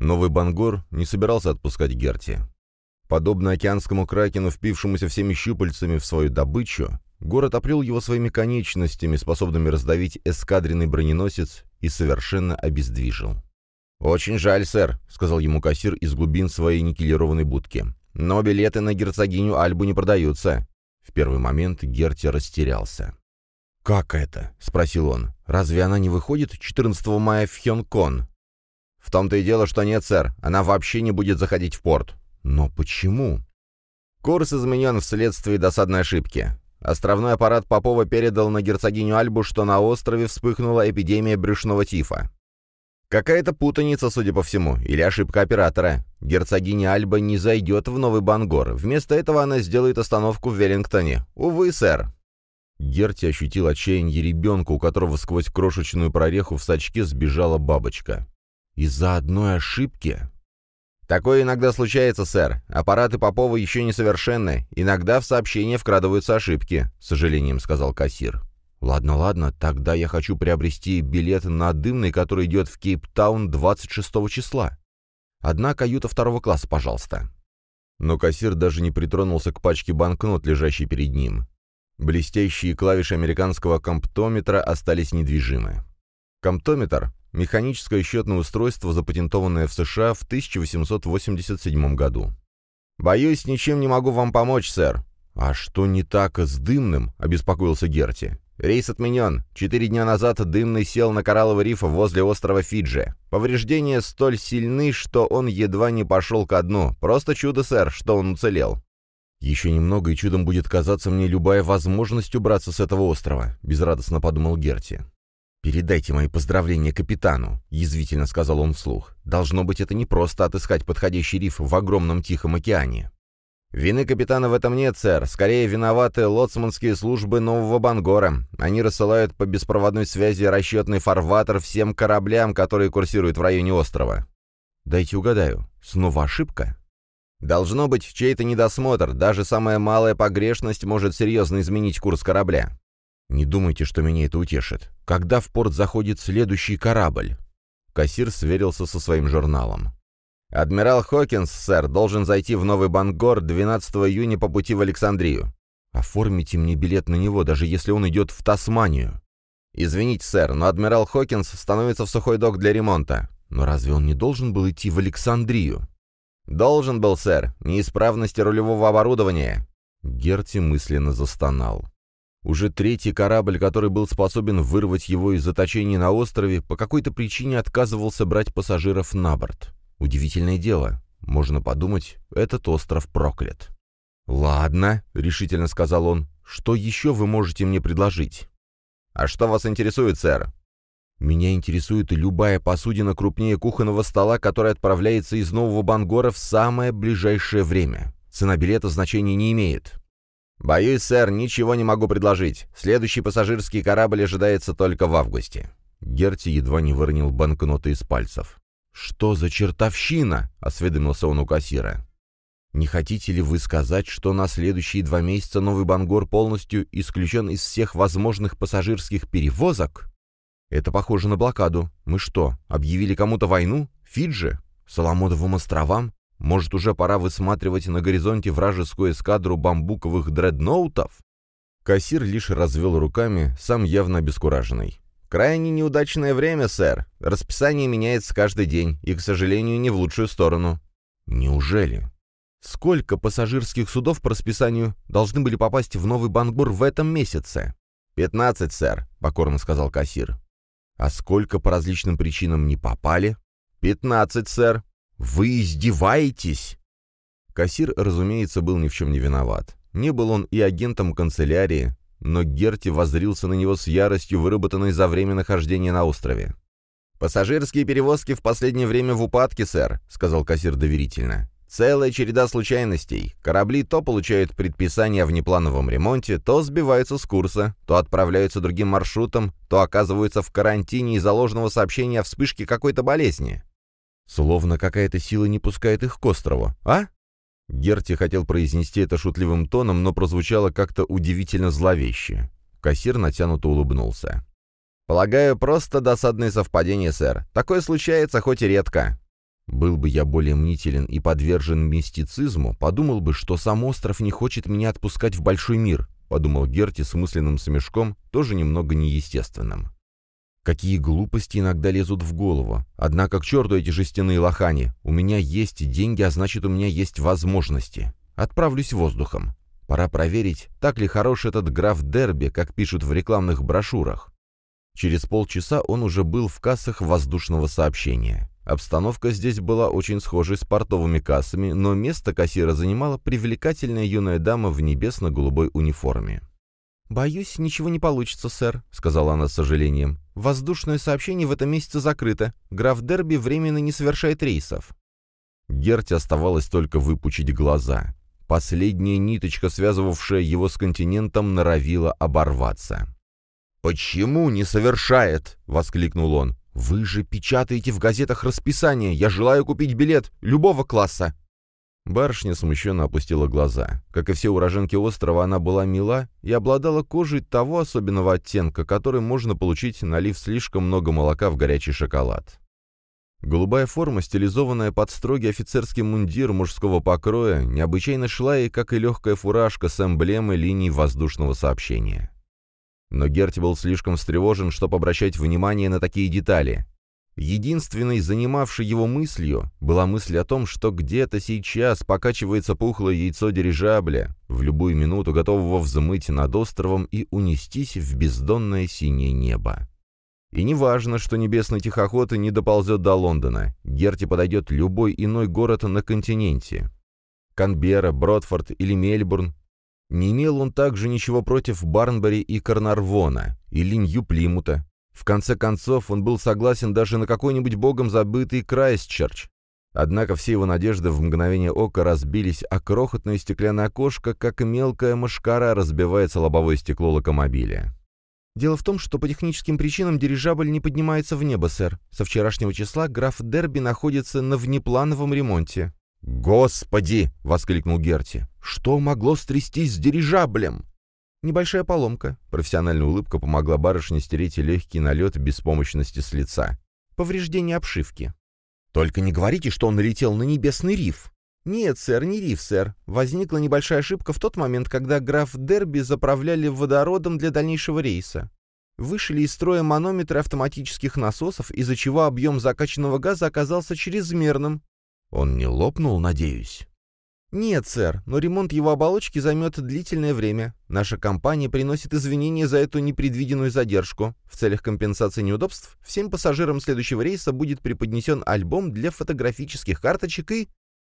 Новый Бангор не собирался отпускать Герти. Подобно океанскому кракену, впившемуся всеми щупальцами в свою добычу, город оплел его своими конечностями, способными раздавить эскадренный броненосец, и совершенно обездвижил. «Очень жаль, сэр», — сказал ему кассир из глубин своей никелированной будки. «Но билеты на герцогиню Альбу не продаются». В первый момент Герти растерялся. «Как это?» — спросил он. «Разве она не выходит 14 мая в Хёнкон?» «В том-то и дело, что нет, сэр. Она вообще не будет заходить в порт». «Но почему?» «Курс изменен вследствие досадной ошибки. Островной аппарат Попова передал на герцогиню Альбу, что на острове вспыхнула эпидемия брюшного тифа. Какая-то путаница, судя по всему, или ошибка оператора. Герцогиня Альба не зайдет в Новый Бангор. Вместо этого она сделает остановку в Веллингтоне. Увы, сэр. Герти ощутил отчаяние ребенка, у которого сквозь крошечную прореху в сачке сбежала бабочка. Из-за одной ошибки? Такое иногда случается, сэр. Аппараты Попова еще несовершенны. Иногда в сообщения вкрадываются ошибки, с сожалением сказал кассир. «Ладно, ладно, тогда я хочу приобрести билет на дымный, который идет в Кейптаун 26 числа. Одна каюта второго класса, пожалуйста». Но кассир даже не притронулся к пачке банкнот, лежащей перед ним. Блестящие клавиши американского комптометра остались недвижимы. Комптометр — механическое счетное устройство, запатентованное в США в 1887 году. «Боюсь, ничем не могу вам помочь, сэр». «А что не так с дымным?» — обеспокоился Герти. «Рейс отменен. Четыре дня назад дымный сел на коралловый риф возле острова Фиджи. Повреждения столь сильны, что он едва не пошел ко дну. Просто чудо, сэр, что он уцелел». «Еще немного, и чудом будет казаться мне любая возможность убраться с этого острова», — безрадостно подумал Герти. «Передайте мои поздравления капитану», — язвительно сказал он вслух. «Должно быть, это не просто отыскать подходящий риф в огромном Тихом океане». «Вины капитана в этом нет, сэр. Скорее виноваты лоцманские службы Нового Бангора. Они рассылают по беспроводной связи расчетный фарватер всем кораблям, которые курсируют в районе острова». «Дайте угадаю. Снова ошибка?» Должно быть чей-то недосмотр, даже самая малая погрешность может серьезно изменить курс корабля. Не думайте, что меня это утешит. Когда в порт заходит следующий корабль? Кассир сверился со своим журналом. «Адмирал Хокинс, сэр, должен зайти в Новый Бангор 12 июня по пути в Александрию. Оформите мне билет на него, даже если он идет в Тасманию». «Извините, сэр, но адмирал Хокинс становится в сухой док для ремонта». «Но разве он не должен был идти в Александрию?» «Должен был, сэр. Неисправности рулевого оборудования». Герти мысленно застонал. Уже третий корабль, который был способен вырвать его из заточения на острове, по какой-то причине отказывался брать пассажиров на борт. Удивительное дело. Можно подумать, этот остров проклят. «Ладно», — решительно сказал он, — «что еще вы можете мне предложить?» «А что вас интересует, сэр?» Меня интересует любая посудина крупнее кухонного стола, которая отправляется из Нового Бангора в самое ближайшее время. Цена билета значения не имеет. «Боюсь, сэр, ничего не могу предложить. Следующий пассажирский корабль ожидается только в августе». Герти едва не выронил банкноты из пальцев. «Что за чертовщина?» — осведомился он у кассира. «Не хотите ли вы сказать, что на следующие два месяца Новый Бангор полностью исключен из всех возможных пассажирских перевозок?» Это похоже на блокаду. Мы что, объявили кому-то войну? Фиджи? Соломоновым островам? Может, уже пора высматривать на горизонте вражескую эскадру бамбуковых дредноутов? Кассир лишь развел руками, сам явно обескураженный. «Крайне неудачное время, сэр. Расписание меняется каждый день, и, к сожалению, не в лучшую сторону». «Неужели?» «Сколько пассажирских судов по расписанию должны были попасть в Новый Бангур в этом месяце?» «Пятнадцать, сэр», — покорно сказал кассир. А сколько по различным причинам не попали? Пятнадцать, сэр. Вы издеваетесь? Кассир, разумеется, был ни в чем не виноват. Не был он и агентом канцелярии, но Герти воззрился на него с яростью, выработанной за время нахождения на острове. «Пассажирские перевозки в последнее время в упадке, сэр», — сказал кассир доверительно. Целая череда случайностей. Корабли то получают предписание о внеплановом ремонте, то сбиваются с курса, то отправляются другим маршрутом, то оказываются в карантине из-за ложного сообщения о вспышке какой-то болезни. Словно какая-то сила не пускает их к острову, а? Герти хотел произнести это шутливым тоном, но прозвучало как-то удивительно зловеще. Кассир натянуто улыбнулся. «Полагаю, просто досадное совпадение, сэр. Такое случается хоть и редко». Был бы я более мнителен и подвержен мистицизму, подумал бы, что сам остров не хочет меня отпускать в большой мир, подумал Герти с мысленным смешком, тоже немного неестественным. Какие глупости иногда лезут в голову. Однако к черту эти жестяные лохани. У меня есть деньги, а значит, у меня есть возможности. Отправлюсь воздухом. Пора проверить, так ли хорош этот граф Дерби, как пишут в рекламных брошюрах. Через полчаса он уже был в кассах воздушного сообщения. Обстановка здесь была очень схожей с портовыми кассами, но место кассира занимала привлекательная юная дама в небесно-голубой униформе. «Боюсь, ничего не получится, сэр», — сказала она с сожалением. «Воздушное сообщение в этом месяце закрыто. Граф Дерби временно не совершает рейсов». Герти оставалось только выпучить глаза. Последняя ниточка, связывавшая его с континентом, норовила оборваться. «Почему не совершает?» — воскликнул он. «Вы же печатаете в газетах расписание. Я желаю купить билет любого класса». Барышня смущенно опустила глаза. Как и все уроженки острова, она была мила и обладала кожей того особенного оттенка, который можно получить, налив слишком много молока в горячий шоколад. Голубая форма, стилизованная под строгий офицерский мундир мужского покроя, необычайно шла ей, как и легкая фуражка с эмблемой линий воздушного сообщения. Но Герти был слишком встревожен, чтобы обращать внимание на такие детали. Единственной, занимавшей его мыслью, была мысль о том, что где-то сейчас покачивается пухлое яйцо дирижабля, в любую минуту готового взмыть над островом и унестись в бездонное синее небо. И не важно, что небесный тихоход не доползет до Лондона, Герти подойдет любой иной город на континенте. Канберра, Бродфорд или Мельбурн не имел он также ничего против Барнбери и Карнарвона, или Нью-Плимута. В конце концов, он был согласен даже на какой-нибудь богом забытый Крайстчерч. Однако все его надежды в мгновение ока разбились, а крохотное стеклянное окошко, как мелкая мошкара, разбивается лобовое стекло локомобиля. «Дело в том, что по техническим причинам дирижабль не поднимается в небо, сэр. Со вчерашнего числа граф Дерби находится на внеплановом ремонте». «Господи!» — воскликнул Герти. «Что могло стрястись с дирижаблем?» «Небольшая поломка». Профессиональная улыбка помогла барышне стереть легкий налет беспомощности с лица. «Повреждение обшивки». «Только не говорите, что он налетел на небесный риф». «Нет, сэр, не риф, сэр. Возникла небольшая ошибка в тот момент, когда граф Дерби заправляли водородом для дальнейшего рейса. Вышли из строя манометры автоматических насосов, из-за чего объем закачанного газа оказался чрезмерным, он не лопнул, надеюсь? «Нет, сэр, но ремонт его оболочки займет длительное время. Наша компания приносит извинения за эту непредвиденную задержку. В целях компенсации неудобств всем пассажирам следующего рейса будет преподнесен альбом для фотографических карточек и...»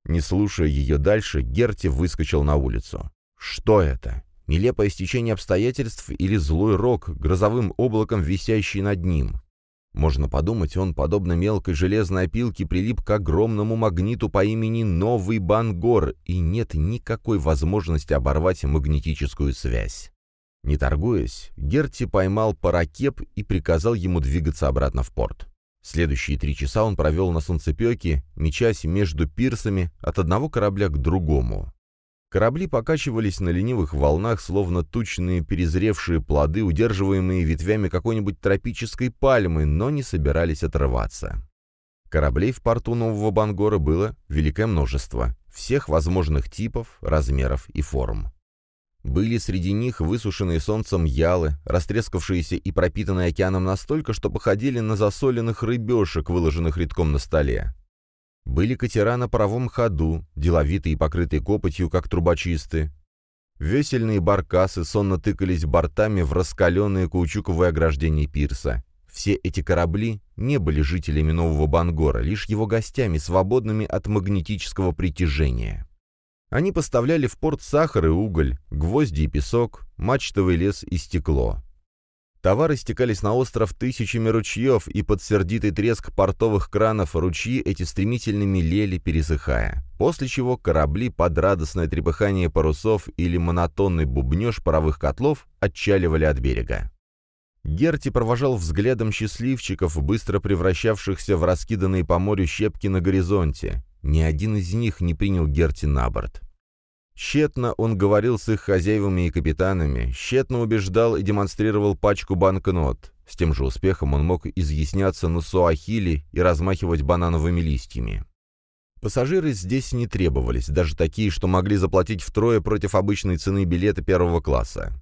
Не слушая ее дальше, Герти выскочил на улицу. «Что это? Нелепое стечение обстоятельств или злой рок, грозовым облаком висящий над ним? Можно подумать, он, подобно мелкой железной опилке, прилип к огромному магниту по имени Новый Бангор, и нет никакой возможности оборвать магнетическую связь. Не торгуясь, Герти поймал паракеп и приказал ему двигаться обратно в порт. Следующие три часа он провел на солнцепеке, мечась между пирсами от одного корабля к другому. Корабли покачивались на ленивых волнах, словно тучные перезревшие плоды, удерживаемые ветвями какой-нибудь тропической пальмы, но не собирались отрываться. Кораблей в порту Нового Бангора было великое множество, всех возможных типов, размеров и форм. Были среди них высушенные солнцем ялы, растрескавшиеся и пропитанные океаном настолько, что походили на засоленных рыбешек, выложенных редком на столе. Были катера на паровом ходу, деловитые и покрытые копотью, как трубочисты. Весельные баркасы сонно тыкались бортами в раскаленные каучуковые ограждения пирса. Все эти корабли не были жителями Нового Бангора, лишь его гостями, свободными от магнетического притяжения. Они поставляли в порт сахар и уголь, гвозди и песок, мачтовый лес и стекло. Товары стекались на остров тысячами ручьев, и под сердитый треск портовых кранов ручьи эти стремительно мелели, пересыхая. После чего корабли под радостное трепыхание парусов или монотонный бубнеж паровых котлов отчаливали от берега. Герти провожал взглядом счастливчиков, быстро превращавшихся в раскиданные по морю щепки на горизонте. Ни один из них не принял Герти на борт. Тщетно он говорил с их хозяевами и капитанами, тщетно убеждал и демонстрировал пачку банкнот. С тем же успехом он мог изъясняться на суахили и размахивать банановыми листьями. Пассажиры здесь не требовались, даже такие, что могли заплатить втрое против обычной цены билета первого класса.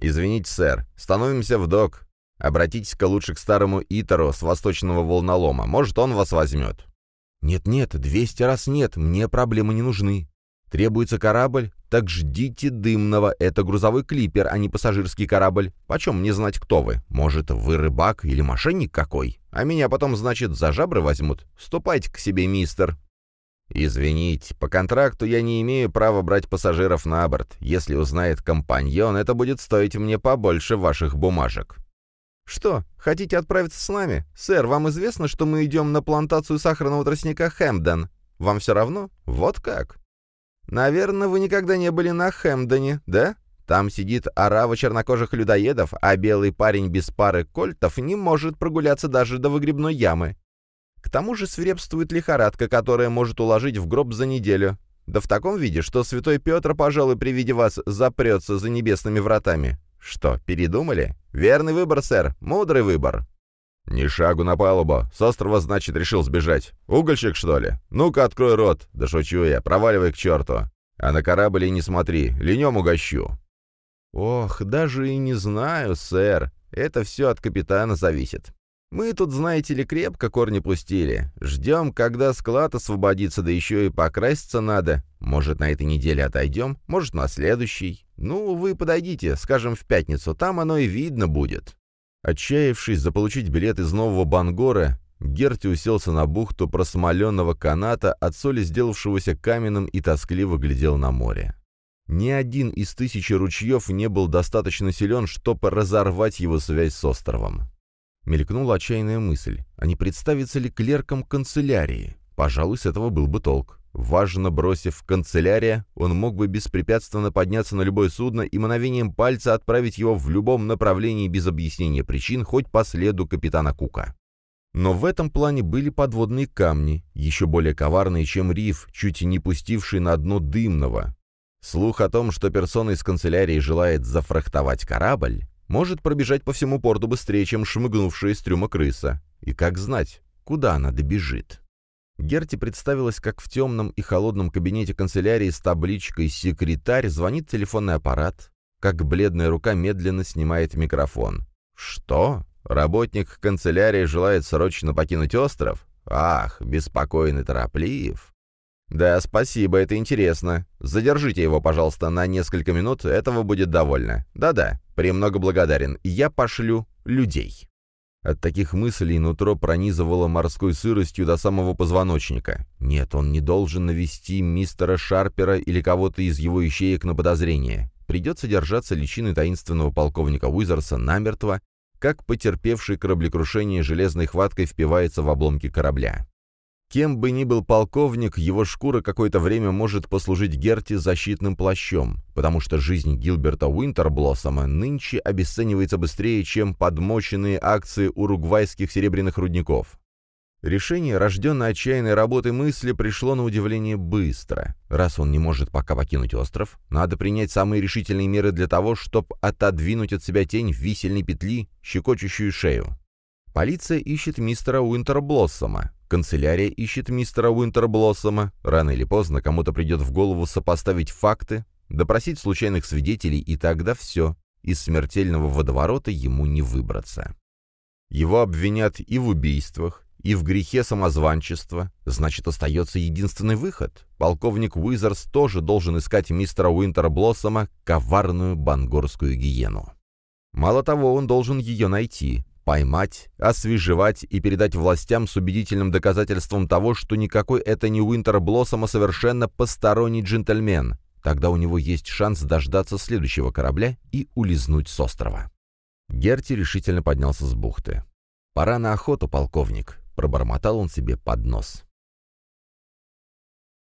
«Извините, сэр, становимся в док. Обратитесь-ка лучше к старому Итору с восточного волнолома. Может, он вас возьмет». «Нет-нет, двести раз нет, мне проблемы не нужны. Требуется корабль? Так ждите дымного. Это грузовой клипер, а не пассажирский корабль. Почем мне знать, кто вы? Может, вы рыбак или мошенник какой? А меня потом, значит, за жабры возьмут? Ступайте к себе, мистер». «Извините, по контракту я не имею права брать пассажиров на борт. Если узнает компаньон, это будет стоить мне побольше ваших бумажек». «Что, хотите отправиться с нами? Сэр, вам известно, что мы идем на плантацию сахарного тростника Хэмден? Вам все равно? Вот как?» «Наверное, вы никогда не были на Хэмдоне, да? Там сидит орава чернокожих людоедов, а белый парень без пары кольтов не может прогуляться даже до выгребной ямы. К тому же свирепствует лихорадка, которая может уложить в гроб за неделю. Да в таком виде, что святой Петр, пожалуй, при виде вас запрется за небесными вратами. Что, передумали? Верный выбор, сэр, мудрый выбор. «Ни шагу на палубу. С острова, значит, решил сбежать. Угольщик, что ли? Ну-ка, открой рот. Да шучу я, проваливай к черту. А на корабль и не смотри, ленем угощу». «Ох, даже и не знаю, сэр. Это все от капитана зависит. Мы тут, знаете ли, крепко корни пустили. Ждем, когда склад освободится, да еще и покраситься надо. Может, на этой неделе отойдем, может, на следующей. Ну, вы подойдите, скажем, в пятницу, там оно и видно будет». Отчаявшись заполучить билет из Нового Бангора, Герти уселся на бухту просмоленного каната, от соли сделавшегося каменным и тоскливо глядел на море. Ни один из тысячи ручьев не был достаточно силен, чтобы разорвать его связь с островом. Мелькнула отчаянная мысль, а не представится ли клерком канцелярии? Пожалуй, с этого был бы толк. Важно бросив канцелярия, он мог бы беспрепятственно подняться на любое судно и мановением пальца отправить его в любом направлении без объяснения причин, хоть по следу капитана Кука. Но в этом плане были подводные камни, еще более коварные, чем риф, чуть не пустивший на дно дымного. Слух о том, что персона из канцелярии желает зафрахтовать корабль, может пробежать по всему порту быстрее, чем шмыгнувшая из трюма крыса. И как знать, куда она добежит? Герти представилась, как в темном и холодном кабинете канцелярии с табличкой «Секретарь» звонит телефонный аппарат, как бледная рука медленно снимает микрофон. «Что? Работник канцелярии желает срочно покинуть остров? Ах, беспокойный тороплив!» «Да, спасибо, это интересно. Задержите его, пожалуйста, на несколько минут, этого будет довольно. Да-да, премного благодарен. Я пошлю людей». От таких мыслей нутро пронизывало морской сыростью до самого позвоночника. Нет, он не должен навести мистера Шарпера или кого-то из его ищеек на подозрение. Придется держаться личины таинственного полковника Уизерса намертво, как потерпевший кораблекрушение железной хваткой впивается в обломки корабля. Кем бы ни был полковник, его шкура какое-то время может послужить Герти защитным плащом, потому что жизнь Гилберта Уинтерблоссома нынче обесценивается быстрее, чем подмоченные акции уругвайских серебряных рудников. Решение, рожденное отчаянной работой мысли, пришло на удивление быстро. Раз он не может пока покинуть остров, надо принять самые решительные меры для того, чтобы отодвинуть от себя тень висельной петли, щекочущую шею. Полиция ищет мистера Уинтерблоссома. Канцелярия ищет мистера Уинтерблоссома. Рано или поздно кому-то придет в голову сопоставить факты, допросить случайных свидетелей, и тогда все. Из смертельного водоворота ему не выбраться. Его обвинят и в убийствах, и в грехе самозванчества. Значит, остается единственный выход. Полковник Уизерс тоже должен искать мистера Уинтерблоссома, коварную бангорскую гиену. Мало того, он должен ее найти поймать, освежевать и передать властям с убедительным доказательством того, что никакой это не Уинтер Блоссом, а совершенно посторонний джентльмен. Тогда у него есть шанс дождаться следующего корабля и улизнуть с острова. Герти решительно поднялся с бухты. «Пора на охоту, полковник», — пробормотал он себе под нос.